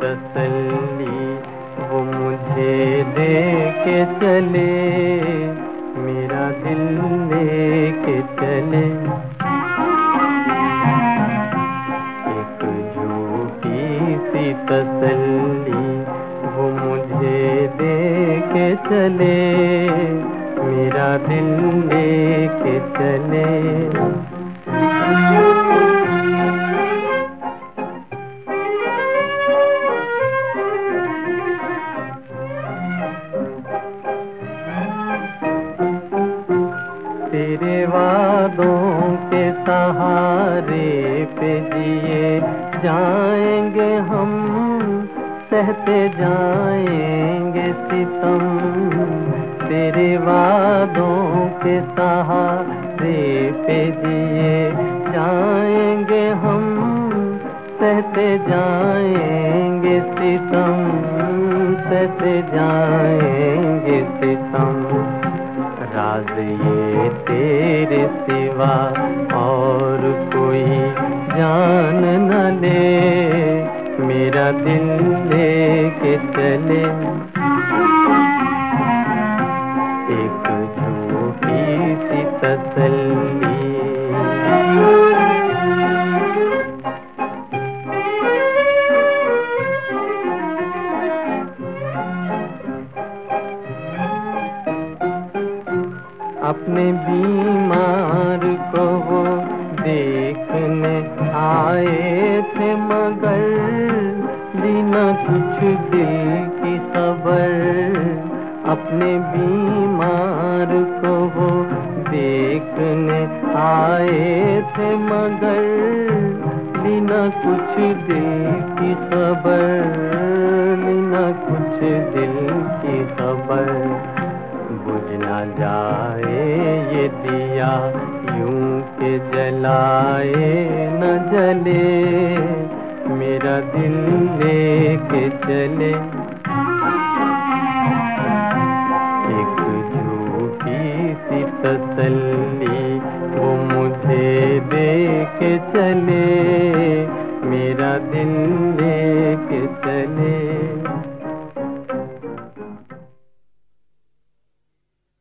तसल्ली, वो मुझे दे के चले। मेरा दिल ले के चले। एक झूठी सी तसल्ली, वो मुझे दे के चले। मेरा दिल ले के चले। वादों के सहारे पे जिए जाएँगे हम, सहते जाएँगे सितम। तेरे वादों के सहारे पे जिए जाएँगे हम, सहते जाएँगे सितम। सहते जाएँगे सितम। राज ये तेरे सिवा और कोई जान न ले। मेरा दिल लेके चले। एक झूठी सी तसल्ली अपने बीमार को वो देखने आए थे, मगर बिना कुछ दिल की खबर। अपने बीमार को वो देखने आए थे, मगर बिना कुछ दिल की खबर, बिना कुछ दिल जलाए न जले मेरा दिल लेके चले। एक झूठी सी तसल्ली